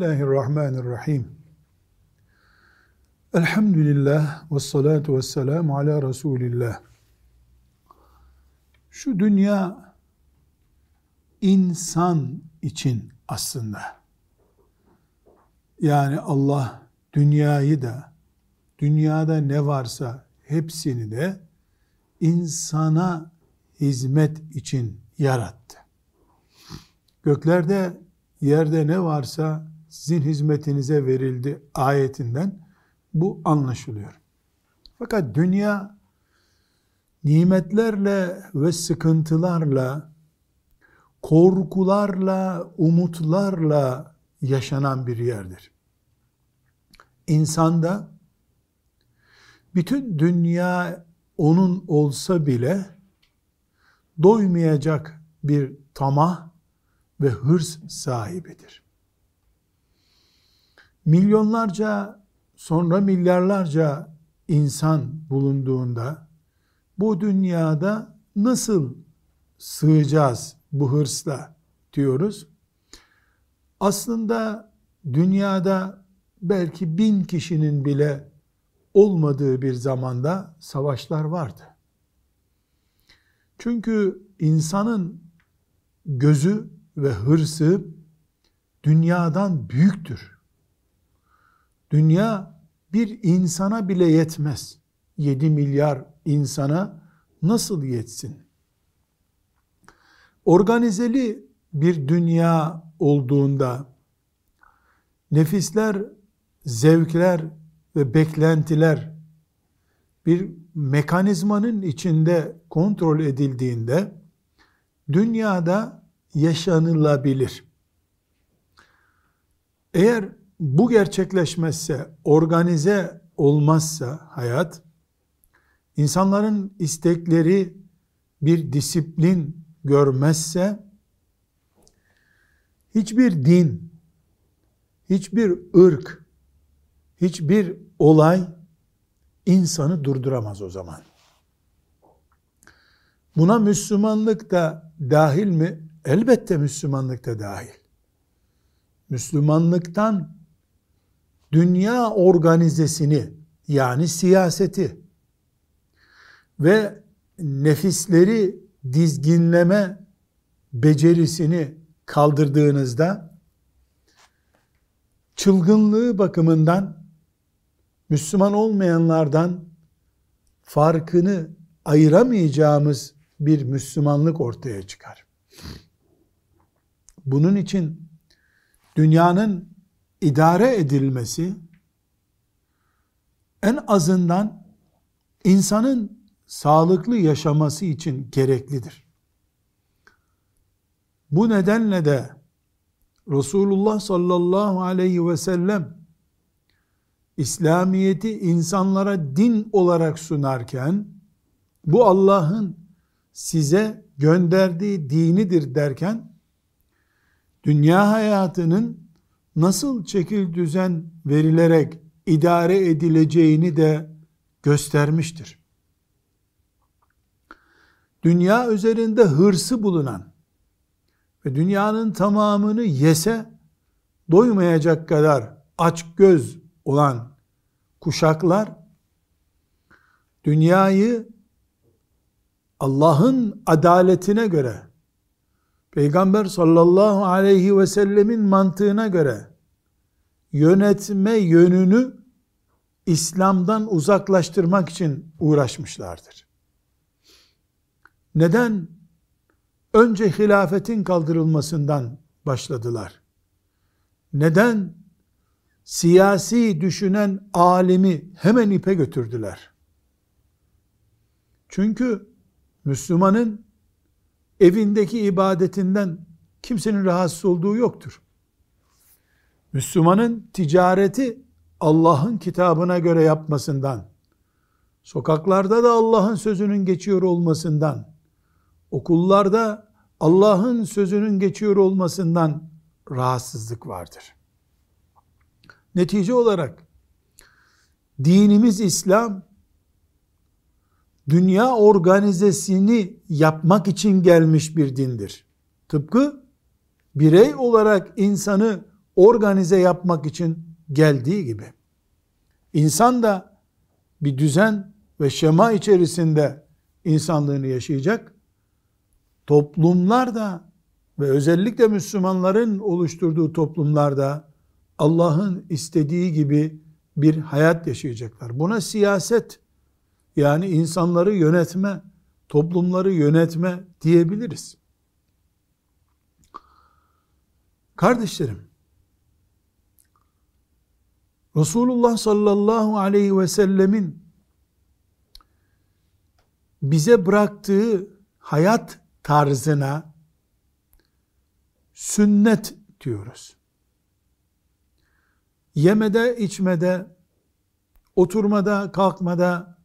Bismillahirrahmanirrahim. Elhamdülillah ve salatu ve selamu ala Resulillah. Şu dünya insan için aslında. Yani Allah dünyayı da, dünyada ne varsa hepsini de insana hizmet için yarattı. Göklerde, yerde ne varsa sizin hizmetinize verildi ayetinden bu anlaşılıyor. Fakat dünya nimetlerle ve sıkıntılarla, korkularla, umutlarla yaşanan bir yerdir. İnsanda bütün dünya onun olsa bile doymayacak bir tamah ve hırs sahibidir. Milyonlarca sonra milyarlarca insan bulunduğunda bu dünyada nasıl sığacağız bu hırsla diyoruz. Aslında dünyada belki bin kişinin bile olmadığı bir zamanda savaşlar vardı. Çünkü insanın gözü ve hırsı dünyadan büyüktür. Dünya bir insana bile yetmez. 7 milyar insana nasıl yetsin? Organizeli bir dünya olduğunda nefisler, zevkler ve beklentiler bir mekanizmanın içinde kontrol edildiğinde dünyada yaşanılabilir. Eğer bu gerçekleşmezse, organize olmazsa hayat, insanların istekleri bir disiplin görmezse, hiçbir din, hiçbir ırk, hiçbir olay insanı durduramaz o zaman. Buna Müslümanlık da dahil mi? Elbette Müslümanlık da dahil. Müslümanlıktan dünya organizesini yani siyaseti ve nefisleri dizginleme becerisini kaldırdığınızda çılgınlığı bakımından Müslüman olmayanlardan farkını ayıramayacağımız bir Müslümanlık ortaya çıkar. Bunun için dünyanın idare edilmesi en azından insanın sağlıklı yaşaması için gereklidir. Bu nedenle de Resulullah sallallahu aleyhi ve sellem İslamiyet'i insanlara din olarak sunarken bu Allah'ın size gönderdiği dinidir derken dünya hayatının nasıl çekil düzen verilerek idare edileceğini de göstermiştir. Dünya üzerinde hırsı bulunan ve dünyanın tamamını yese doymayacak kadar aç göz olan kuşaklar dünyayı Allah'ın adaletine göre Peygamber sallallahu aleyhi ve sellemin mantığına göre yönetme yönünü İslam'dan uzaklaştırmak için uğraşmışlardır. Neden? Önce hilafetin kaldırılmasından başladılar. Neden? Siyasi düşünen alimi hemen ipe götürdüler. Çünkü Müslümanın evindeki ibadetinden kimsenin rahatsız olduğu yoktur. Müslümanın ticareti Allah'ın kitabına göre yapmasından, sokaklarda da Allah'ın sözünün geçiyor olmasından, okullarda Allah'ın sözünün geçiyor olmasından rahatsızlık vardır. Netice olarak dinimiz İslam dünya organizesini yapmak için gelmiş bir dindir. Tıpkı birey olarak insanı organize yapmak için geldiği gibi insan da bir düzen ve şema içerisinde insanlığını yaşayacak. Toplumlar da ve özellikle Müslümanların oluşturduğu toplumlarda Allah'ın istediği gibi bir hayat yaşayacaklar. Buna siyaset yani insanları yönetme, toplumları yönetme diyebiliriz. Kardeşlerim, Resulullah sallallahu aleyhi ve sellemin bize bıraktığı hayat tarzına sünnet diyoruz. Yemede, içmede, oturmada, kalkmada,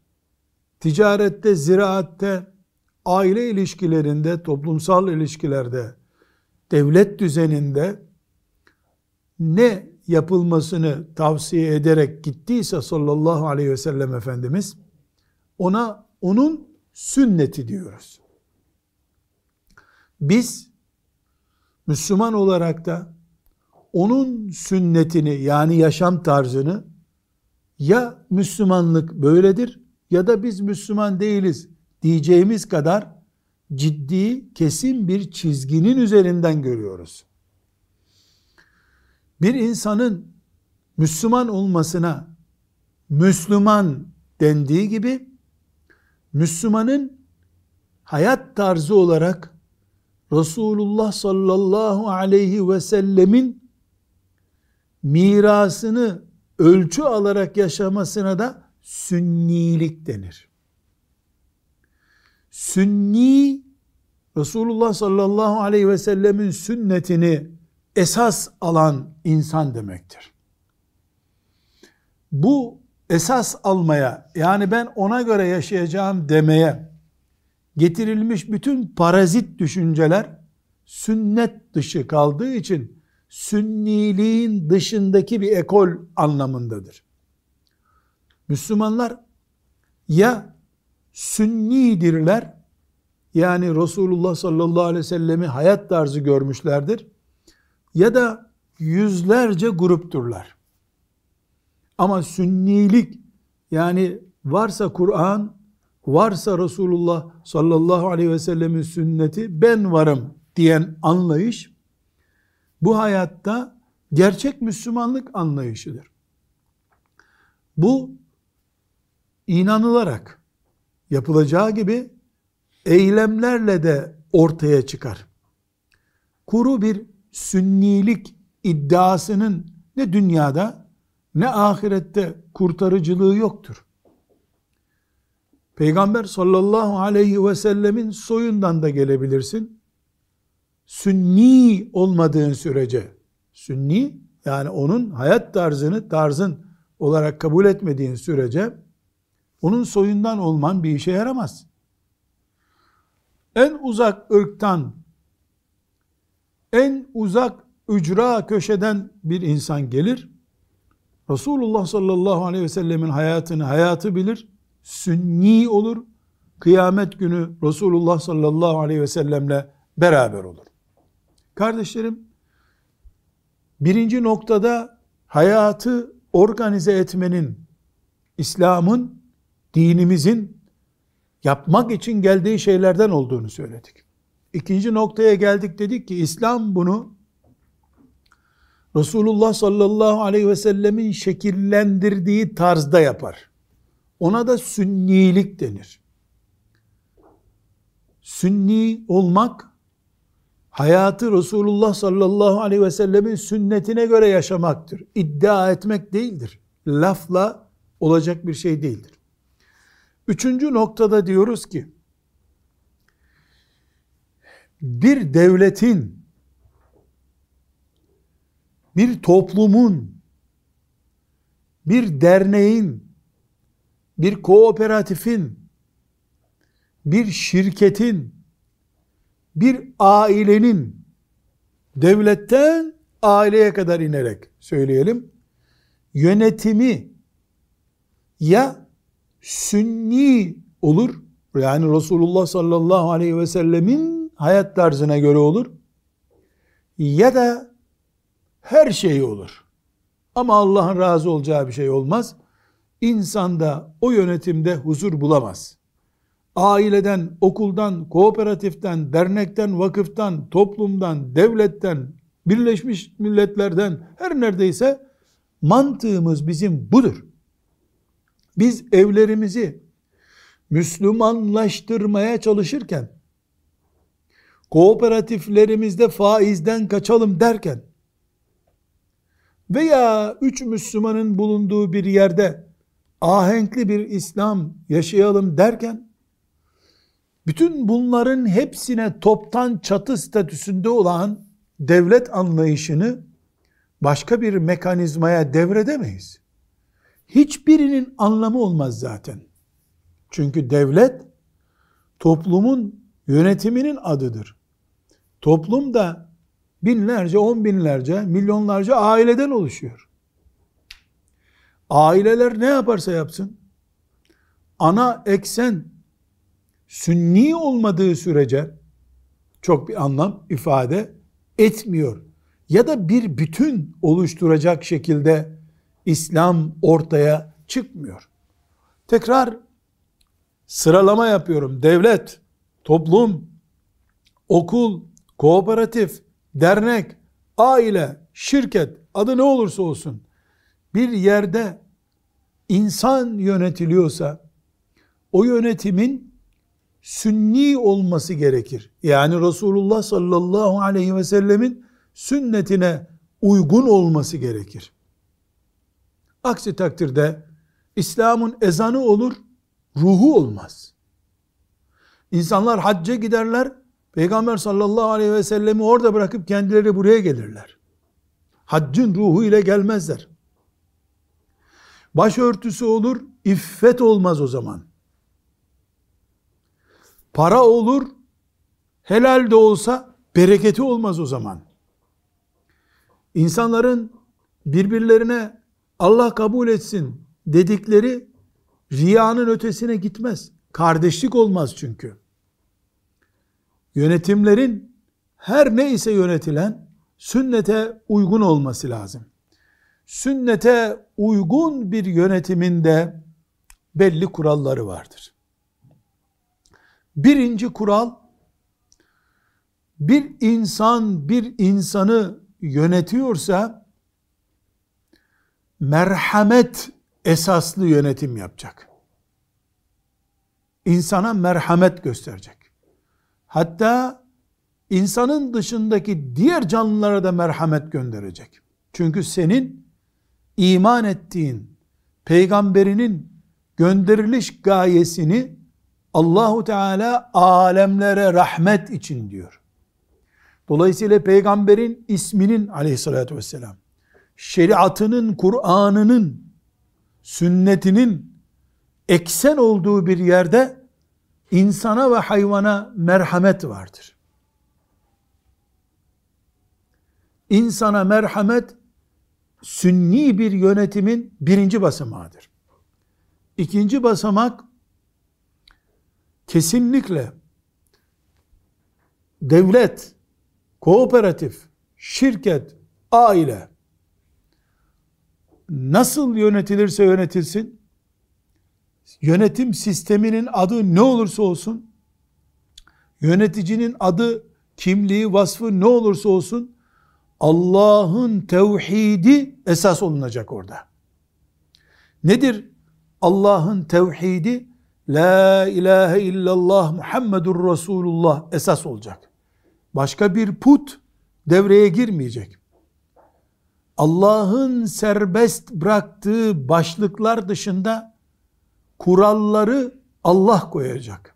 ticarette, ziraatte, aile ilişkilerinde, toplumsal ilişkilerde, devlet düzeninde ne yapılmasını tavsiye ederek gittiyse sallallahu aleyhi ve sellem Efendimiz ona onun sünneti diyoruz. Biz Müslüman olarak da onun sünnetini yani yaşam tarzını ya Müslümanlık böyledir ya da biz Müslüman değiliz diyeceğimiz kadar ciddi, kesin bir çizginin üzerinden görüyoruz. Bir insanın Müslüman olmasına Müslüman dendiği gibi Müslümanın hayat tarzı olarak Resulullah sallallahu aleyhi ve sellemin mirasını ölçü alarak yaşamasına da sünnilik denir. Sünni Resulullah sallallahu aleyhi ve sellemin sünnetini esas alan insan demektir. Bu esas almaya yani ben ona göre yaşayacağım demeye getirilmiş bütün parazit düşünceler sünnet dışı kaldığı için sünniliğin dışındaki bir ekol anlamındadır. Müslümanlar ya sünnidirler yani Resulullah sallallahu aleyhi ve sellemi hayat tarzı görmüşlerdir ya da yüzlerce grupturlar. Ama sünnilik yani varsa Kur'an, varsa Resulullah sallallahu aleyhi ve sellemin sünneti ben varım diyen anlayış bu hayatta gerçek Müslümanlık anlayışıdır. Bu inanılarak yapılacağı gibi eylemlerle de ortaya çıkar. Kuru bir sünnilik iddiasının ne dünyada ne ahirette kurtarıcılığı yoktur. Peygamber sallallahu aleyhi ve sellemin soyundan da gelebilirsin. Sünni olmadığın sürece, sünni yani onun hayat tarzını tarzın olarak kabul etmediğin sürece onun soyundan olman bir işe yaramaz. En uzak ırktan en uzak ücra köşeden bir insan gelir. Resulullah sallallahu aleyhi ve sellemin hayatını hayatı bilir. Sünni olur. Kıyamet günü Resulullah sallallahu aleyhi ve sellemle beraber olur. Kardeşlerim, birinci noktada hayatı organize etmenin, İslam'ın, dinimizin yapmak için geldiği şeylerden olduğunu söyledik. İkinci noktaya geldik dedik ki İslam bunu Resulullah sallallahu aleyhi ve sellemin şekillendirdiği tarzda yapar. Ona da sünnilik denir. Sünni olmak hayatı Resulullah sallallahu aleyhi ve sellemin sünnetine göre yaşamaktır. İddia etmek değildir. Lafla olacak bir şey değildir. Üçüncü noktada diyoruz ki bir devletin, bir toplumun, bir derneğin, bir kooperatifin, bir şirketin, bir ailenin devletten aileye kadar inerek söyleyelim yönetimi ya sünni olur yani Resulullah sallallahu aleyhi ve sellemin hayat tarzına göre olur. Ya da her şey olur. Ama Allah'ın razı olacağı bir şey olmaz. İnsanda o yönetimde huzur bulamaz. Aileden, okuldan, kooperatiften, dernekten, vakıftan, toplumdan, devletten, Birleşmiş Milletler'den her neredeyse mantığımız bizim budur. Biz evlerimizi Müslümanlaştırmaya çalışırken kooperatiflerimizde faizden kaçalım derken veya üç Müslümanın bulunduğu bir yerde ahenkli bir İslam yaşayalım derken bütün bunların hepsine toptan çatı statüsünde olan devlet anlayışını başka bir mekanizmaya devredemeyiz. Hiçbirinin anlamı olmaz zaten. Çünkü devlet toplumun yönetiminin adıdır. Toplum da binlerce, on binlerce, milyonlarca aileden oluşuyor. Aileler ne yaparsa yapsın, ana eksen sünni olmadığı sürece çok bir anlam ifade etmiyor. Ya da bir bütün oluşturacak şekilde İslam ortaya çıkmıyor. Tekrar sıralama yapıyorum. Devlet, toplum, okul, kooperatif, dernek, aile, şirket, adı ne olursa olsun bir yerde insan yönetiliyorsa o yönetimin sünni olması gerekir. Yani Resulullah sallallahu aleyhi ve sellemin sünnetine uygun olması gerekir. Aksi takdirde İslam'ın ezanı olur, ruhu olmaz. İnsanlar hacca giderler, Peygamber sallallahu aleyhi ve sellemi orada bırakıp kendileri buraya gelirler. Haccın ruhu ile gelmezler. Başörtüsü olur, iffet olmaz o zaman. Para olur, helal de olsa bereketi olmaz o zaman. İnsanların birbirlerine Allah kabul etsin dedikleri riyanın ötesine gitmez. Kardeşlik olmaz çünkü. Yönetimlerin her ne ise yönetilen sünnete uygun olması lazım. Sünnete uygun bir yönetiminde belli kuralları vardır. Birinci kural bir insan bir insanı yönetiyorsa merhamet esaslı yönetim yapacak. İnsana merhamet gösterecek. Hatta insanın dışındaki diğer canlılara da merhamet gönderecek. Çünkü senin iman ettiğin peygamberinin gönderiliş gayesini Allahu Teala alemlere rahmet için diyor. Dolayısıyla peygamberin isminin aleyhissalatü vesselam şeriatının, Kur'an'ının, sünnetinin eksen olduğu bir yerde insana ve hayvana merhamet vardır. İnsana merhamet sünni bir yönetimin birinci basamağıdır. İkinci basamak kesinlikle devlet, kooperatif, şirket, aile nasıl yönetilirse yönetilsin yönetim sisteminin adı ne olursa olsun yöneticinin adı, kimliği, vasfı ne olursa olsun Allah'ın tevhidi esas olunacak orada. Nedir Allah'ın tevhidi? La ilahe illallah Muhammedur Resulullah esas olacak. Başka bir put devreye girmeyecek. Allah'ın serbest bıraktığı başlıklar dışında kuralları Allah koyacak.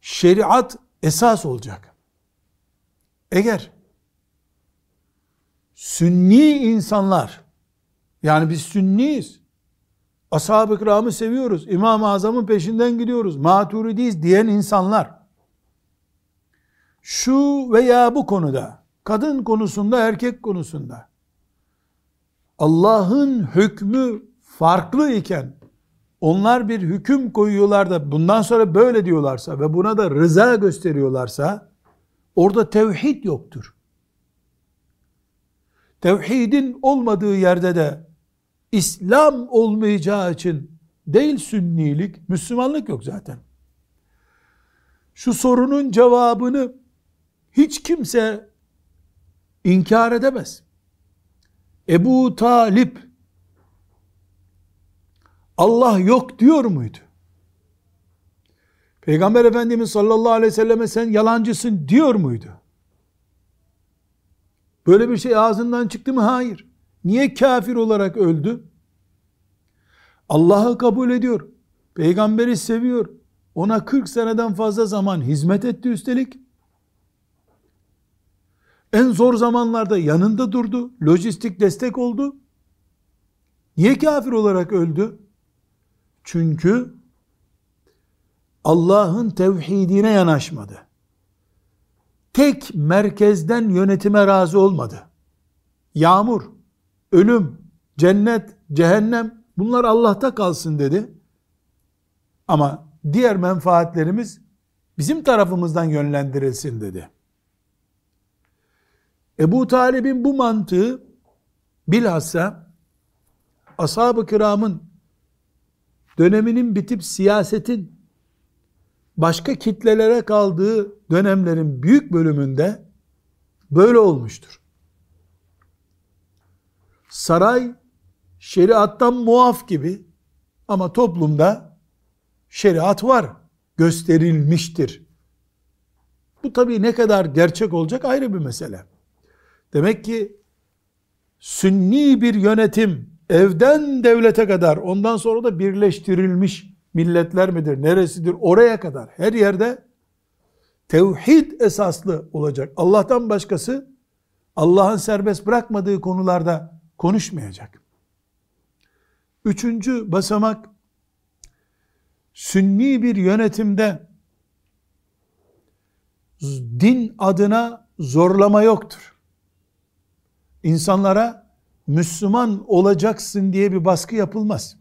Şeriat esas olacak. Eğer sünni insanlar yani biz sünniyiz ashab-ı kiramı seviyoruz İmam-ı Azam'ın peşinden gidiyoruz maturidiyiz diyen insanlar şu veya bu konuda kadın konusunda erkek konusunda Allah'ın hükmü farklı iken onlar bir hüküm koyuyorlar da bundan sonra böyle diyorlarsa ve buna da rıza gösteriyorlarsa orada tevhid yoktur. tevhidin olmadığı yerde de İslam olmayacağı için değil sünnilik, Müslümanlık yok zaten. Şu sorunun cevabını hiç kimse inkar edemez. Ebu Talip Allah yok diyor muydu? Peygamber Efendimiz sallallahu aleyhi ve selleme sen yalancısın diyor muydu? Böyle bir şey ağzından çıktı mı? Hayır. Niye kafir olarak öldü? Allah'ı kabul ediyor. Peygamberi seviyor. Ona 40 seneden fazla zaman hizmet etti üstelik. En zor zamanlarda yanında durdu. Lojistik destek oldu. Niye kafir olarak öldü? Çünkü Allah'ın tevhidine yanaşmadı. Tek merkezden yönetime razı olmadı. Yağmur, ölüm, cennet, cehennem bunlar Allah'ta kalsın dedi. Ama diğer menfaatlerimiz bizim tarafımızdan yönlendirilsin dedi. Ebu Talib'in bu mantığı bilhassa ashab-ı kiramın döneminin bitip siyasetin başka kitlelere kaldığı dönemlerin büyük bölümünde böyle olmuştur. Saray şeriattan muaf gibi ama toplumda şeriat var, gösterilmiştir. Bu tabii ne kadar gerçek olacak ayrı bir mesele. Demek ki sünni bir yönetim evden devlete kadar ondan sonra da birleştirilmiş milletler midir, neresidir oraya kadar her yerde tevhid esaslı olacak. Allah'tan başkası Allah'ın serbest bırakmadığı konularda konuşmayacak. Üçüncü basamak sünni bir yönetimde din adına zorlama yoktur. İnsanlara Müslüman olacaksın diye bir baskı yapılmaz.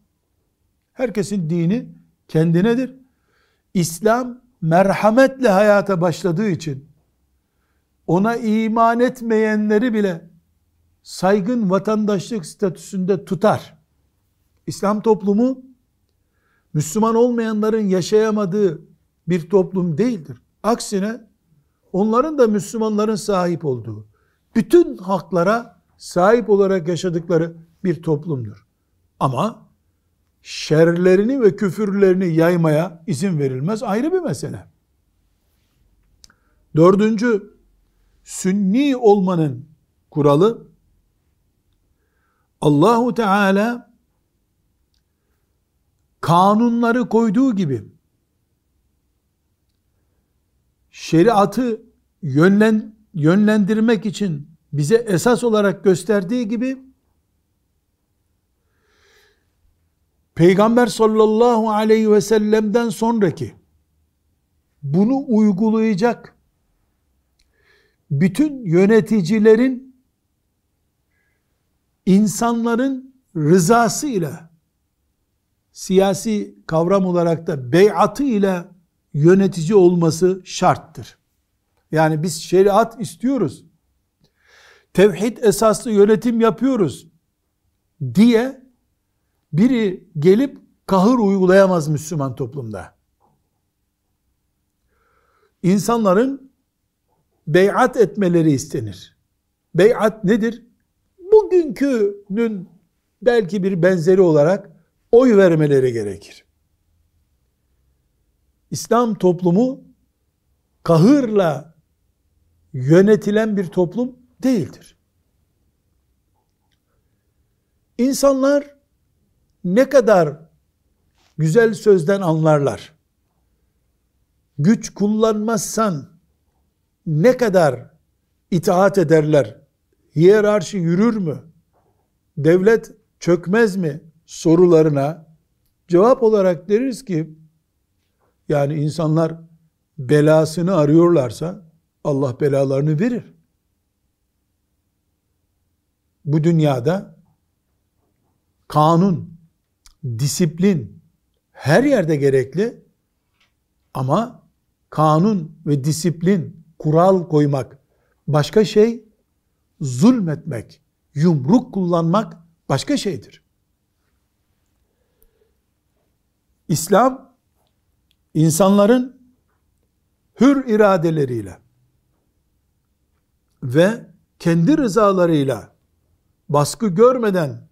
Herkesin dini kendinedir. İslam merhametle hayata başladığı için ona iman etmeyenleri bile saygın vatandaşlık statüsünde tutar. İslam toplumu Müslüman olmayanların yaşayamadığı bir toplum değildir. Aksine onların da Müslümanların sahip olduğu bütün haklara sahip olarak yaşadıkları bir toplumdur. Ama şerlerini ve küfürlerini yaymaya izin verilmez ayrı bir mesele. Dördüncü, sünni olmanın kuralı Allahu Teala kanunları koyduğu gibi şeriatı yönlen, yönlendirmek için bize esas olarak gösterdiği gibi Peygamber sallallahu aleyhi ve sellem'den sonraki bunu uygulayacak bütün yöneticilerin insanların rızası ile siyasi kavram olarak da beyatı ile yönetici olması şarttır. Yani biz şeriat istiyoruz. Tevhid esaslı yönetim yapıyoruz diye biri gelip kahır uygulayamaz Müslüman toplumda. İnsanların beyat etmeleri istenir. Beyat nedir? Bugünkünün belki bir benzeri olarak oy vermeleri gerekir. İslam toplumu kahırla yönetilen bir toplum değildir. İnsanlar ne kadar güzel sözden anlarlar. Güç kullanmazsan ne kadar itaat ederler? Hiyerarşi yürür mü? Devlet çökmez mi? sorularına cevap olarak deriz ki yani insanlar belasını arıyorlarsa Allah belalarını verir. Bu dünyada kanun, disiplin her yerde gerekli ama kanun ve disiplin, kural koymak başka şey, zulmetmek, Yumruk kullanmak başka şeydir. İslam insanların hür iradeleriyle ve kendi rızalarıyla baskı görmeden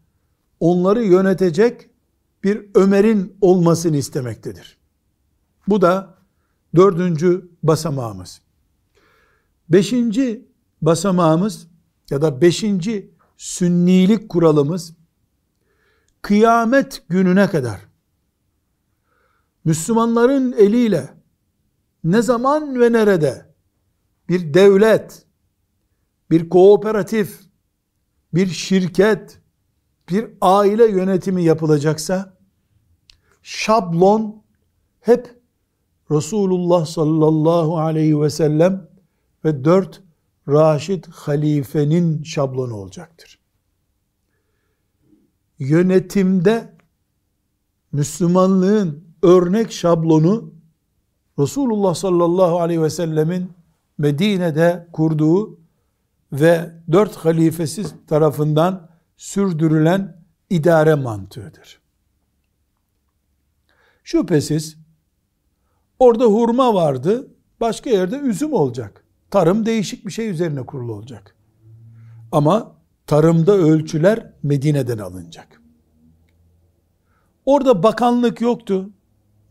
onları yönetecek bir Ömer'in olmasını istemektedir. Bu da dördüncü basamağımız. Beşinci basamağımız ya da beşinci sünnilik kuralımız kıyamet gününe kadar Müslümanların eliyle ne zaman ve nerede bir devlet, bir kooperatif, bir şirket, bir aile yönetimi yapılacaksa şablon hep Resulullah sallallahu aleyhi ve sellem ve dört Raşid halifenin şablonu olacaktır. Yönetimde Müslümanlığın örnek şablonu Resulullah sallallahu aleyhi ve sellemin Medine'de kurduğu ve dört halifesi tarafından sürdürülen idare mantığıdır. Şüphesiz orada hurma vardı, başka yerde üzüm olacak. Tarım değişik bir şey üzerine kurulu olacak. Ama tarımda ölçüler Medine'den alınacak. Orada bakanlık yoktu.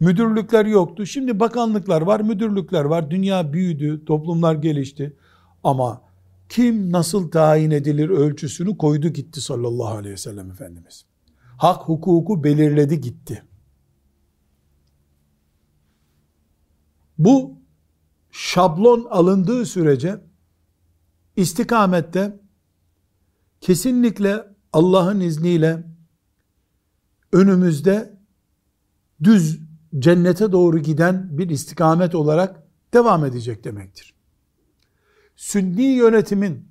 Müdürlükler yoktu. Şimdi bakanlıklar var, müdürlükler var. Dünya büyüdü, toplumlar gelişti. Ama kim nasıl tayin edilir ölçüsünü koydu gitti sallallahu aleyhi ve sellem Efendimiz. Hak hukuku belirledi gitti. Bu şablon alındığı sürece istikamette kesinlikle Allah'ın izniyle önümüzde düz cennete doğru giden bir istikamet olarak devam edecek demektir. Sünni yönetimin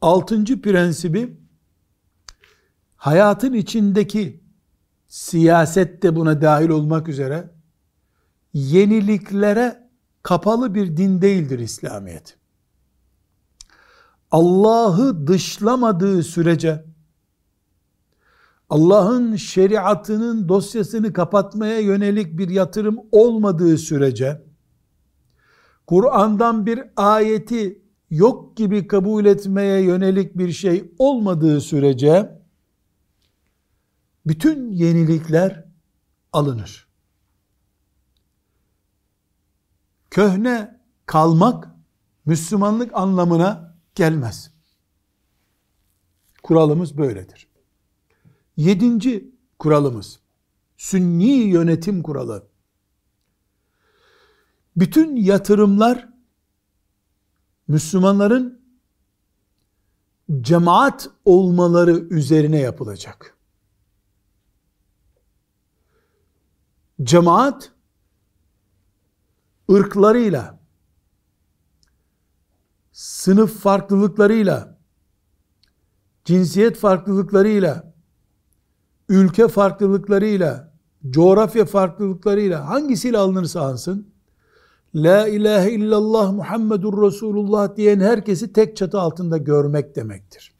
altıncı prensibi hayatın içindeki siyaset de buna dahil olmak üzere yeniliklere kapalı bir din değildir İslamiyet. Allah'ı dışlamadığı sürece Allah'ın şeriatının dosyasını kapatmaya yönelik bir yatırım olmadığı sürece Kur'an'dan bir ayeti yok gibi kabul etmeye yönelik bir şey olmadığı sürece bütün yenilikler alınır. Köhne kalmak Müslümanlık anlamına gelmez. Kuralımız böyledir. Yedinci kuralımız, sünni yönetim kuralı. Bütün yatırımlar Müslümanların cemaat olmaları üzerine yapılacak. Cemaat ırklarıyla, sınıf farklılıklarıyla, cinsiyet farklılıklarıyla, ülke farklılıklarıyla, coğrafya farklılıklarıyla hangisiyle alınırsa alsın, La ilahe illallah Muhammedur Resulullah diyen herkesi tek çatı altında görmek demektir.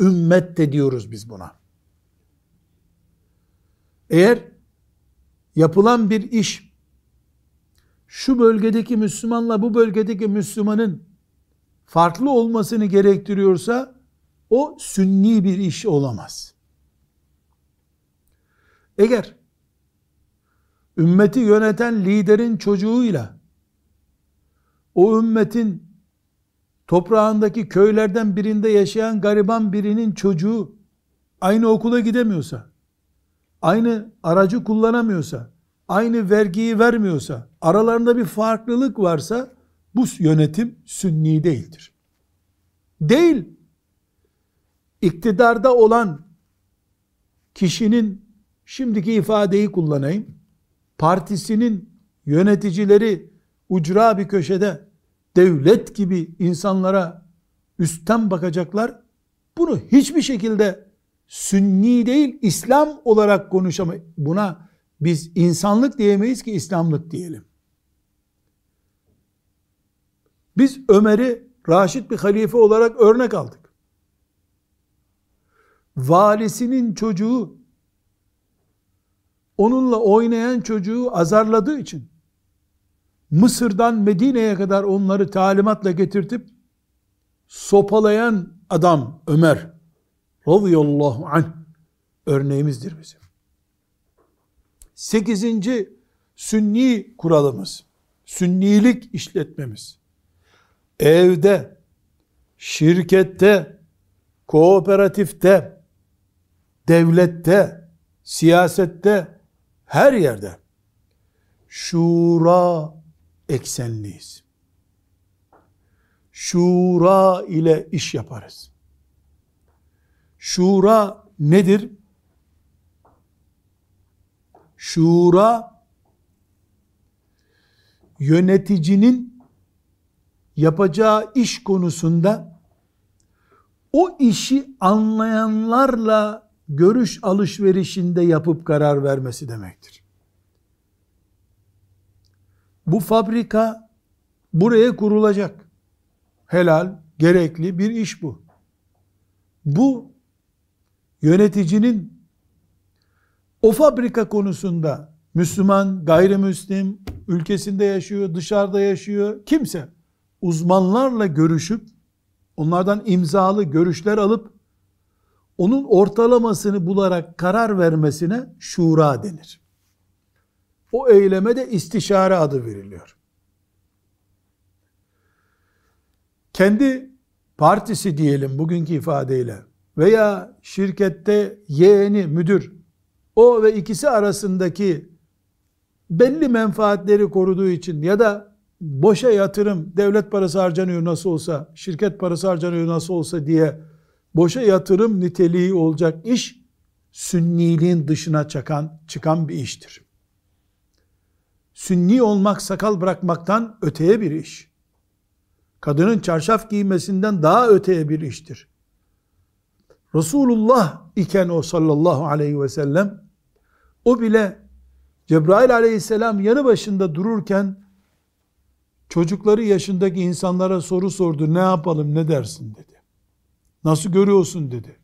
Ümmet de diyoruz biz buna. Eğer yapılan bir iş şu bölgedeki Müslümanla bu bölgedeki Müslümanın farklı olmasını gerektiriyorsa o sünni bir iş olamaz. Eğer ümmeti yöneten liderin çocuğuyla o ümmetin toprağındaki köylerden birinde yaşayan gariban birinin çocuğu aynı okula gidemiyorsa, aynı aracı kullanamıyorsa, aynı vergiyi vermiyorsa, aralarında bir farklılık varsa bu yönetim sünni değildir. Değil. İktidarda olan kişinin şimdiki ifadeyi kullanayım. Partisinin yöneticileri ucra bir köşede devlet gibi insanlara üstten bakacaklar. Bunu hiçbir şekilde sünni değil İslam olarak konuşamayız. Buna biz insanlık diyemeyiz ki İslamlık diyelim. Biz Ömer'i Raşid bir halife olarak örnek aldık. valisinin çocuğu onunla oynayan çocuğu azarladığı için Mısır'dan Medine'ye kadar onları talimatla getirtip sopalayan adam Ömer radıyallahu anh örneğimizdir bizim. Sekizinci sünni kuralımız, sünnilik işletmemiz. Evde, şirkette, kooperatifte, devlette, siyasette, her yerde şura eksenliyiz. Şura ile iş yaparız. Şura nedir? Şura yöneticinin yapacağı iş konusunda o işi anlayanlarla görüş alışverişinde yapıp karar vermesi demektir. Bu fabrika buraya kurulacak. Helal, gerekli bir iş bu. Bu yöneticinin o fabrika konusunda Müslüman, gayrimüslim, ülkesinde yaşıyor, dışarıda yaşıyor, kimse uzmanlarla görüşüp onlardan imzalı görüşler alıp onun ortalamasını bularak karar vermesine şura denir. O eyleme de istişare adı veriliyor. Kendi partisi diyelim bugünkü ifadeyle veya şirkette yeğeni müdür o ve ikisi arasındaki belli menfaatleri koruduğu için ya da boşa yatırım devlet parası harcanıyor nasıl olsa şirket parası harcanıyor nasıl olsa diye boşa yatırım niteliği olacak iş sünniliğin dışına çıkan, çıkan bir iştir. Sünni olmak sakal bırakmaktan öteye bir iş. Kadının çarşaf giymesinden daha öteye bir iştir. Resulullah iken o sallallahu aleyhi ve sellem o bile Cebrail aleyhisselam yanı başında dururken çocukları yaşındaki insanlara soru sordu. Ne yapalım ne dersin dedi. Nasıl görüyorsun dedi.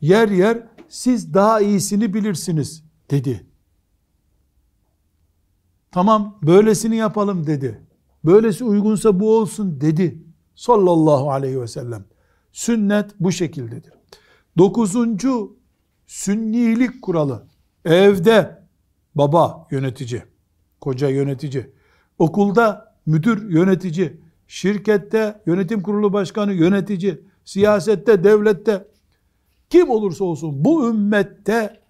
Yer yer siz daha iyisini bilirsiniz dedi. Tamam böylesini yapalım dedi. Böylesi uygunsa bu olsun dedi. Sallallahu aleyhi ve sellem. Sünnet bu şekildedir. Dokuzuncu sünnilik kuralı. Evde baba yönetici, koca yönetici, okulda müdür yönetici, şirkette yönetim kurulu başkanı yönetici, siyasette, devlette kim olursa olsun bu ümmette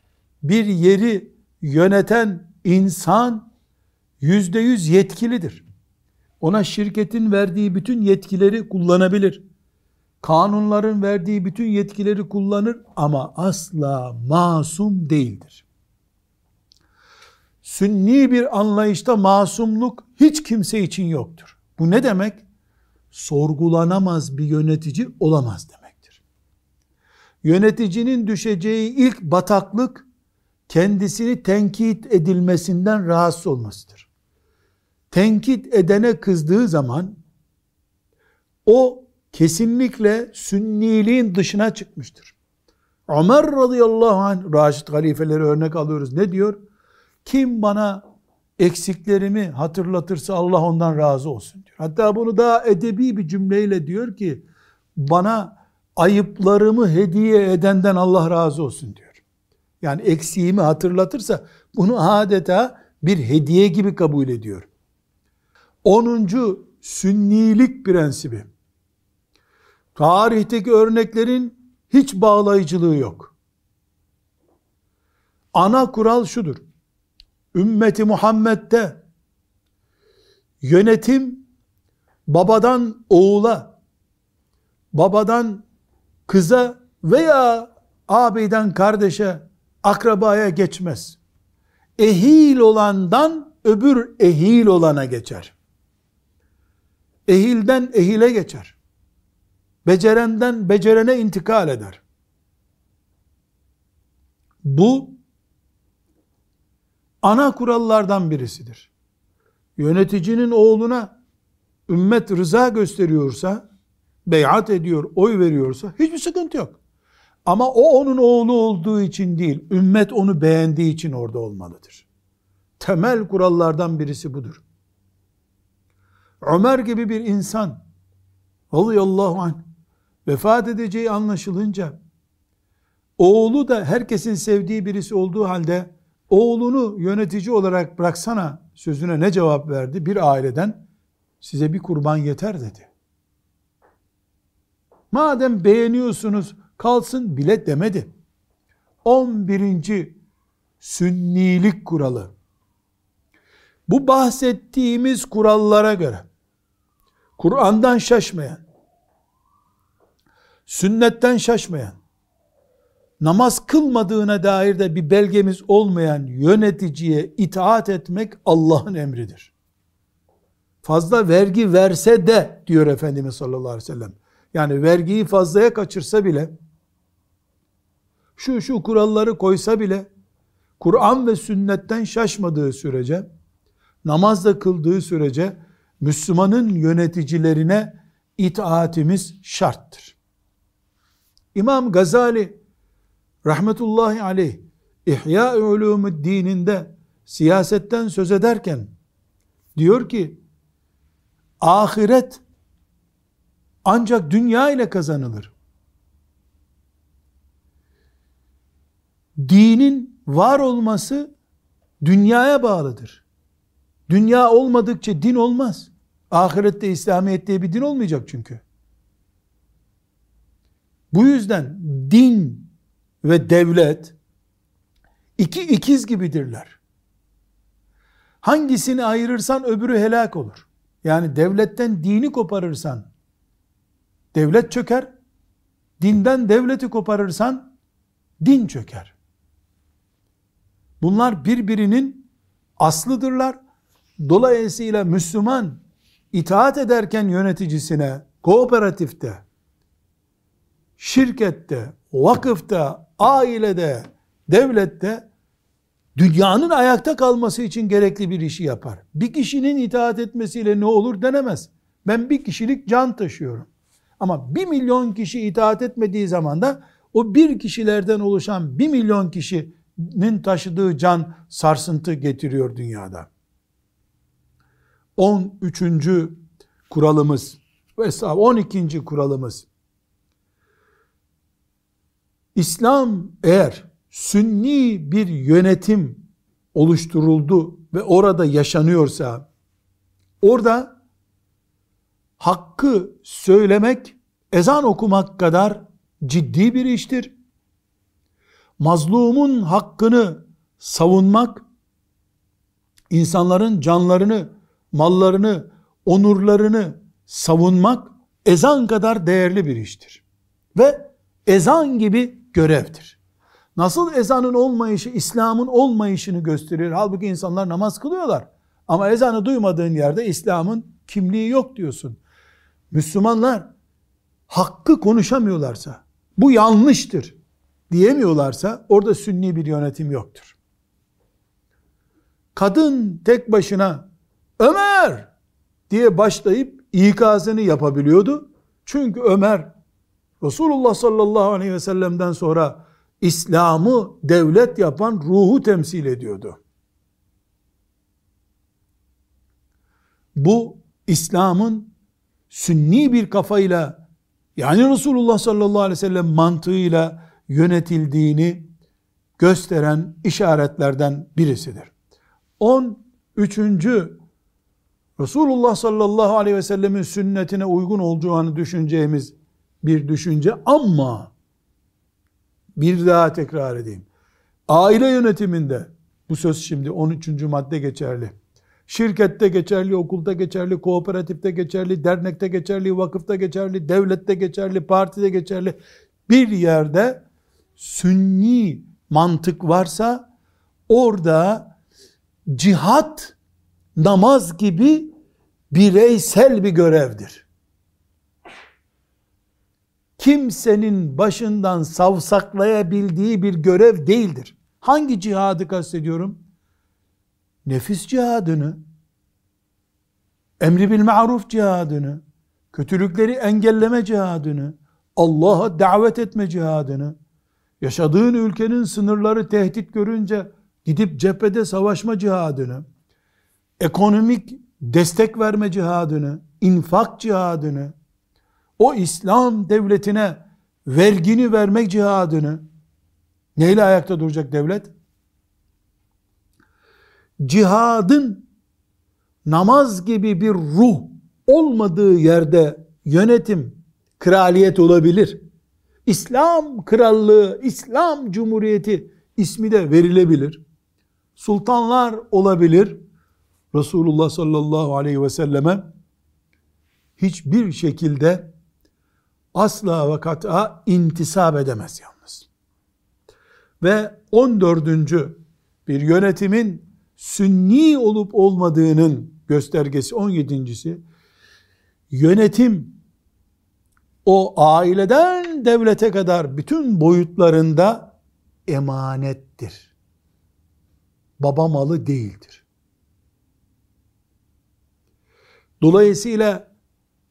bir yeri yöneten insan yüzde yüz yetkilidir. Ona şirketin verdiği bütün yetkileri kullanabilir. Kanunların verdiği bütün yetkileri kullanır ama asla masum değildir. Sünni bir anlayışta masumluk hiç kimse için yoktur. Bu ne demek? Sorgulanamaz bir yönetici olamaz demektir. Yöneticinin düşeceği ilk bataklık kendisini tenkit edilmesinden rahatsız olmasıdır. Tenkit edene kızdığı zaman o kesinlikle sünniliğin dışına çıkmıştır. Ömer radıyallahu anh, Raşid halifeleri örnek alıyoruz. Ne diyor? Kim bana eksiklerimi hatırlatırsa Allah ondan razı olsun diyor. Hatta bunu daha edebi bir cümleyle diyor ki bana ayıplarımı hediye edenden Allah razı olsun diyor. Yani eksiğimi hatırlatırsa bunu adeta bir hediye gibi kabul ediyor. Onuncu sünnilik prensibi. Tarihteki örneklerin hiç bağlayıcılığı yok. Ana kural şudur ümmeti Muhammed'de yönetim babadan oğula, babadan kıza veya ağabeyden kardeşe, akrabaya geçmez. Ehil olandan öbür ehil olana geçer. Ehilden ehile geçer. Becerenden becerene intikal eder. Bu ana kurallardan birisidir. Yöneticinin oğluna ümmet rıza gösteriyorsa, beyat ediyor, oy veriyorsa hiçbir sıkıntı yok. Ama o onun oğlu olduğu için değil, ümmet onu beğendiği için orada olmalıdır. Temel kurallardan birisi budur. Ömer gibi bir insan radıyallahu anh vefat edeceği anlaşılınca oğlu da herkesin sevdiği birisi olduğu halde oğlunu yönetici olarak bıraksana sözüne ne cevap verdi? Bir aileden size bir kurban yeter dedi. Madem beğeniyorsunuz kalsın bile demedi. 11. sünnilik kuralı. Bu bahsettiğimiz kurallara göre Kur'an'dan şaşmayan, sünnetten şaşmayan, namaz kılmadığına dair de bir belgemiz olmayan yöneticiye itaat etmek Allah'ın emridir. Fazla vergi verse de diyor Efendimiz sallallahu aleyhi ve sellem. Yani vergiyi fazlaya kaçırsa bile şu şu kuralları koysa bile Kur'an ve sünnetten şaşmadığı sürece namazda kıldığı sürece Müslümanın yöneticilerine itaatimiz şarttır. İmam Gazali rahmetullahi aleyh İhya Ulûmü dininde siyasetten söz ederken diyor ki ahiret ancak dünya ile kazanılır. Dinin var olması dünyaya bağlıdır. Dünya olmadıkça din olmaz. Ahirette İslamiyet diye bir din olmayacak çünkü. Bu yüzden din ve devlet iki ikiz gibidirler. Hangisini ayırırsan öbürü helak olur. Yani devletten dini koparırsan devlet çöker. Dinden devleti koparırsan din çöker. Bunlar birbirinin aslıdırlar. Dolayısıyla Müslüman itaat ederken yöneticisine kooperatifte, şirkette, vakıfta, ailede, devlette dünyanın ayakta kalması için gerekli bir işi yapar. Bir kişinin itaat etmesiyle ne olur denemez. Ben bir kişilik can taşıyorum. Ama bir milyon kişi itaat etmediği zaman da o bir kişilerden oluşan bir milyon kişinin taşıdığı can sarsıntı getiriyor dünyada. 13. kuralımız ve 12. kuralımız İslam eğer sünni bir yönetim oluşturuldu ve orada yaşanıyorsa orada hakkı söylemek ezan okumak kadar ciddi bir iştir. Mazlumun hakkını savunmak insanların canlarını mallarını, onurlarını savunmak ezan kadar değerli bir iştir. Ve ezan gibi görevdir. Nasıl ezanın olmayışı İslam'ın olmayışını gösterir. Halbuki insanlar namaz kılıyorlar. Ama ezanı duymadığın yerde İslam'ın kimliği yok diyorsun. Müslümanlar hakkı konuşamıyorlarsa, bu yanlıştır diyemiyorlarsa orada sünni bir yönetim yoktur. Kadın tek başına Ömer diye başlayıp ikazını yapabiliyordu. Çünkü Ömer Resulullah sallallahu aleyhi ve sellem'den sonra İslam'ı devlet yapan ruhu temsil ediyordu. Bu İslam'ın sünni bir kafayla yani Resulullah sallallahu aleyhi ve sellem mantığıyla yönetildiğini gösteren işaretlerden birisidir. 13. Resulullah sallallahu aleyhi ve sellemin sünnetine uygun olduğunu düşüneceğimiz bir düşünce ama bir daha tekrar edeyim. Aile yönetiminde bu söz şimdi 13. madde geçerli. Şirkette geçerli, okulda geçerli, kooperatifte geçerli, dernekte geçerli, vakıfta geçerli, devlette geçerli, partide geçerli. Bir yerde sünni mantık varsa orada cihat namaz gibi bireysel bir görevdir. Kimsenin başından savsaklayabildiği bir görev değildir. Hangi cihadı kastediyorum? Nefis cihadını, emri bil maruf cihadını, kötülükleri engelleme cihadını, Allah'a davet etme cihadını, yaşadığın ülkenin sınırları tehdit görünce gidip cephede savaşma cihadını, ekonomik destek verme cihadını, infak cihadını, o İslam devletine vergini vermek cihadını neyle ayakta duracak devlet? Cihadın namaz gibi bir ruh olmadığı yerde yönetim kraliyet olabilir. İslam krallığı, İslam cumhuriyeti ismi de verilebilir. Sultanlar olabilir. Resulullah sallallahu aleyhi ve selleme hiçbir şekilde asla ve kat'a intisap edemez yalnız. Ve 14. bir yönetimin sünni olup olmadığının göstergesi 17.si yönetim o aileden devlete kadar bütün boyutlarında emanettir. Baba malı değildir. Dolayısıyla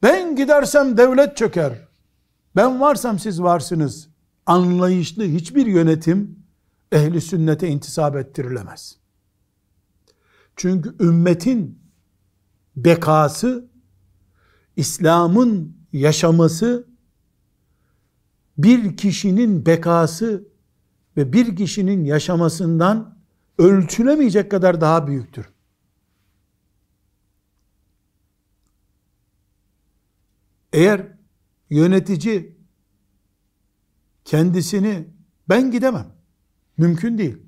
ben gidersem devlet çöker. Ben varsam siz varsınız. Anlayışlı hiçbir yönetim ehli sünnete intisap ettirilemez. Çünkü ümmetin bekası, İslam'ın yaşaması, bir kişinin bekası ve bir kişinin yaşamasından ölçülemeyecek kadar daha büyüktür. Eğer yönetici kendisini ben gidemem. Mümkün değil.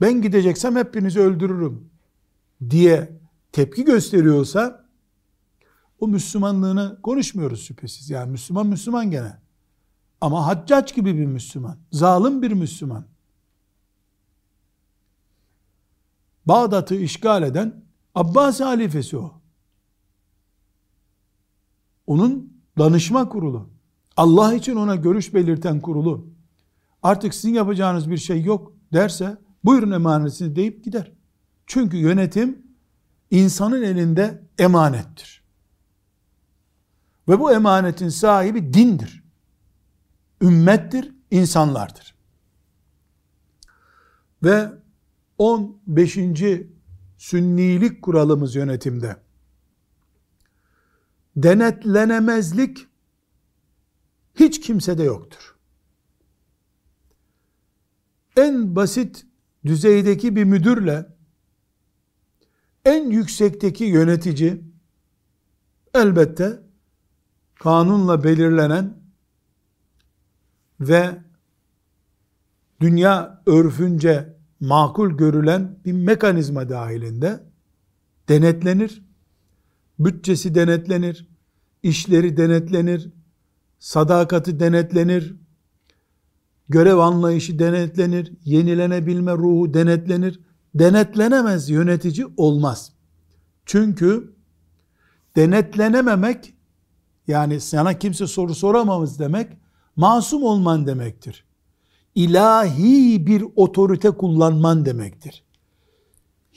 Ben gideceksem hepinizi öldürürüm diye tepki gösteriyorsa o Müslümanlığını konuşmuyoruz şüphesiz. Yani Müslüman Müslüman gene. Ama haccac gibi bir Müslüman. Zalim bir Müslüman. Bağdat'ı işgal eden Abbas halifesi o. Onun danışma kurulu. Allah için ona görüş belirten kurulu. Artık sizin yapacağınız bir şey yok derse buyurun emanetini deyip gider. Çünkü yönetim insanın elinde emanettir. Ve bu emanetin sahibi dindir. Ümmettir, insanlardır. Ve 15. sünnilik kuralımız yönetimde denetlenemezlik hiç kimsede yoktur. En basit düzeydeki bir müdürle en yüksekteki yönetici elbette kanunla belirlenen ve dünya örfünce makul görülen bir mekanizma dahilinde denetlenir bütçesi denetlenir, işleri denetlenir, sadakati denetlenir, görev anlayışı denetlenir, yenilenebilme ruhu denetlenir. Denetlenemez yönetici olmaz. Çünkü denetlenememek yani sana kimse soru soramamız demek masum olman demektir. İlahi bir otorite kullanman demektir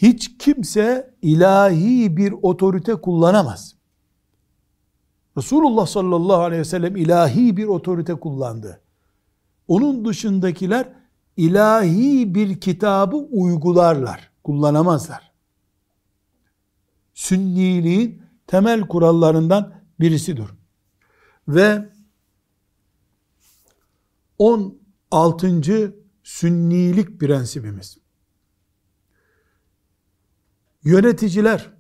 hiç kimse ilahi bir otorite kullanamaz. Resulullah sallallahu aleyhi ve sellem ilahi bir otorite kullandı. Onun dışındakiler ilahi bir kitabı uygularlar, kullanamazlar. Sünniliğin temel kurallarından birisidir. Ve 16. sünnilik prensibimiz yöneticiler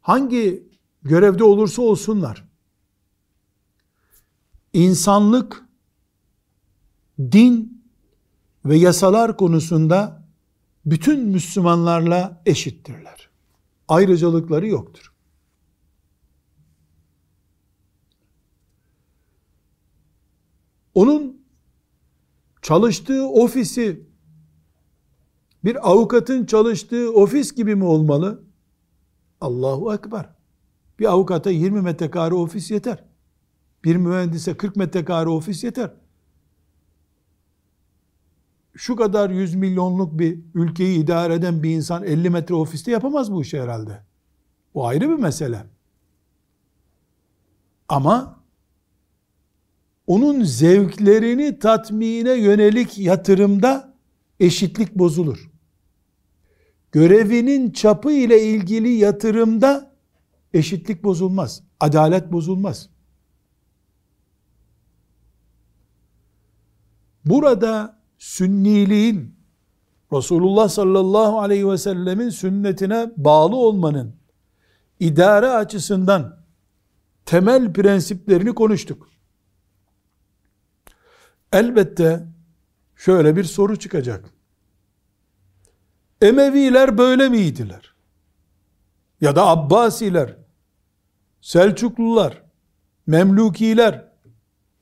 hangi görevde olursa olsunlar insanlık din ve yasalar konusunda bütün Müslümanlarla eşittirler. Ayrıcalıkları yoktur. Onun çalıştığı ofisi bir avukatın çalıştığı ofis gibi mi olmalı? Allahu Ekber. Bir avukata 20 metrekare ofis yeter. Bir mühendise 40 metrekare ofis yeter. Şu kadar 100 milyonluk bir ülkeyi idare eden bir insan 50 metre ofiste yapamaz bu işi herhalde. O ayrı bir mesele. Ama onun zevklerini tatmine yönelik yatırımda eşitlik bozulur. Görevinin çapı ile ilgili yatırımda eşitlik bozulmaz. Adalet bozulmaz. Burada sünniliğin Resulullah sallallahu aleyhi ve sellemin sünnetine bağlı olmanın idare açısından temel prensiplerini konuştuk. Elbette şöyle bir soru çıkacak. Emeviler böyle miydiler? Ya da Abbasiler, Selçuklular, Memlukiler,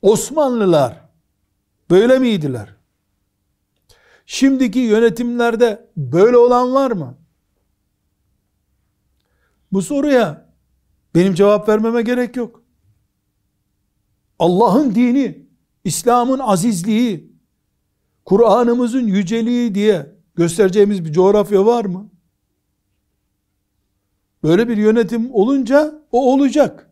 Osmanlılar böyle miydiler? Şimdiki yönetimlerde böyle olan var mı? Bu soruya benim cevap vermeme gerek yok. Allah'ın dini, İslam'ın azizliği, Kur'an'ımızın yüceliği diye göstereceğimiz bir coğrafya var mı? Böyle bir yönetim olunca o olacak.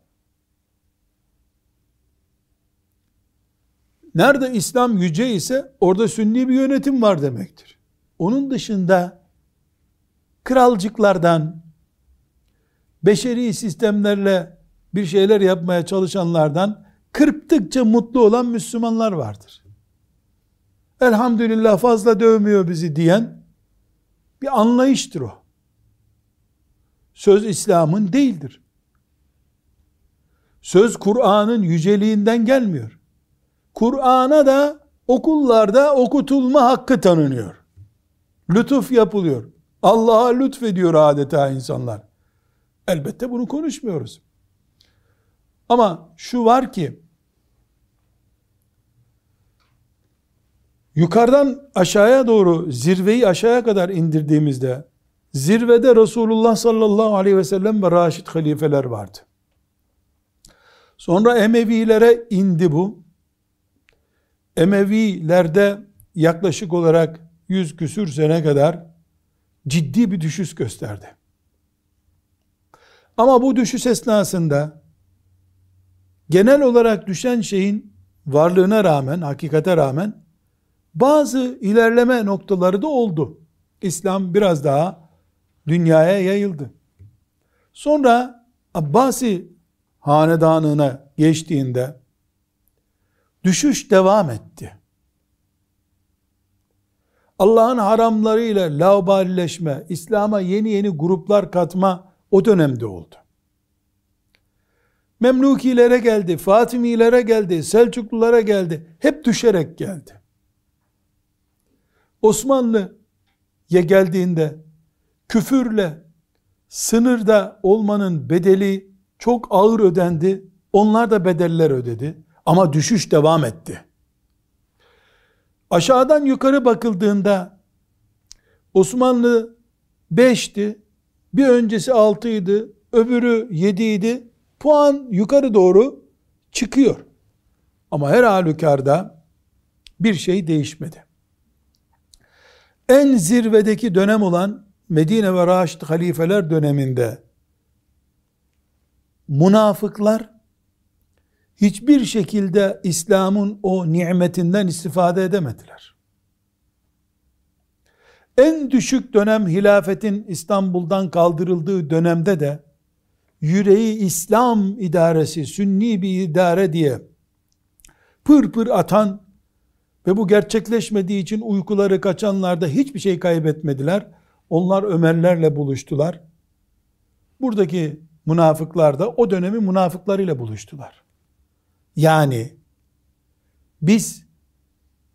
Nerede İslam yüce ise orada sünni bir yönetim var demektir. Onun dışında kralcıklardan, beşeri sistemlerle bir şeyler yapmaya çalışanlardan kırptıkça mutlu olan Müslümanlar vardır. Elhamdülillah fazla dövmüyor bizi diyen bir anlayıştır o. Söz İslam'ın değildir. Söz Kur'an'ın yüceliğinden gelmiyor. Kur'an'a da okullarda okutulma hakkı tanınıyor. Lütuf yapılıyor. Allah'a lütfediyor adeta insanlar. Elbette bunu konuşmuyoruz. Ama şu var ki yukarıdan aşağıya doğru zirveyi aşağıya kadar indirdiğimizde zirvede Resulullah sallallahu aleyhi ve sellem ve Raşid halifeler vardı. Sonra Emevilere indi bu. Emevilerde yaklaşık olarak yüz küsür sene kadar ciddi bir düşüş gösterdi. Ama bu düşüş esnasında genel olarak düşen şeyin varlığına rağmen, hakikate rağmen bazı ilerleme noktaları da oldu. İslam biraz daha dünyaya yayıldı. Sonra Abbasi hanedanına geçtiğinde düşüş devam etti. Allah'ın haramlarıyla laubalileşme, İslam'a yeni yeni gruplar katma o dönemde oldu. Memlukilere geldi, Fatimilere geldi, Selçuklulara geldi. Hep düşerek geldi. Osmanlı'ya geldiğinde küfürle sınırda olmanın bedeli çok ağır ödendi. Onlar da bedeller ödedi. Ama düşüş devam etti. Aşağıdan yukarı bakıldığında Osmanlı 5'ti, bir öncesi 6 idi, öbürü 7 idi. Puan yukarı doğru çıkıyor. Ama her halükarda bir şey değişmedi. En zirvedeki dönem olan Medine ve Raşid halifeler döneminde münafıklar hiçbir şekilde İslam'ın o nimetinden istifade edemediler. En düşük dönem hilafetin İstanbul'dan kaldırıldığı dönemde de yüreği İslam idaresi, sünni bir idare diye pır pır atan ve bu gerçekleşmediği için uykuları kaçanlar da hiçbir şey kaybetmediler. Onlar Ömerlerle buluştular. Buradaki münafıklar da o dönemi münafıklarıyla buluştular. Yani biz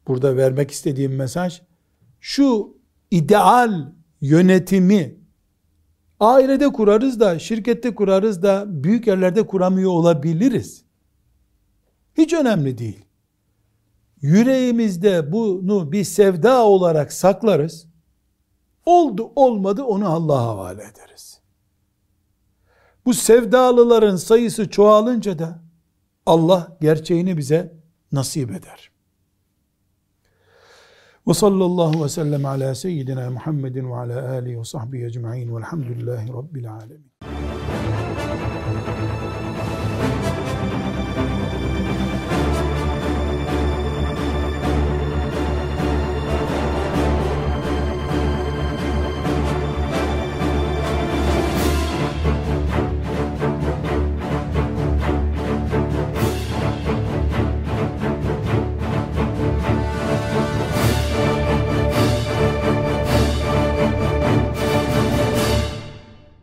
burada vermek istediğim mesaj şu ideal yönetimi ailede kurarız da şirkette kurarız da büyük yerlerde kuramıyor olabiliriz. Hiç önemli değil. Yüreğimizde bunu bir sevda olarak saklarız. Oldu olmadı onu Allah'a havale ederiz. Bu sevdalıların sayısı çoğalınca da Allah gerçeğini bize nasip eder. Ve sallallahu ve sellem ala seyyidina Muhammedin ve ala alihi ve sahbihi ecma'in velhamdülillahi rabbil alemin.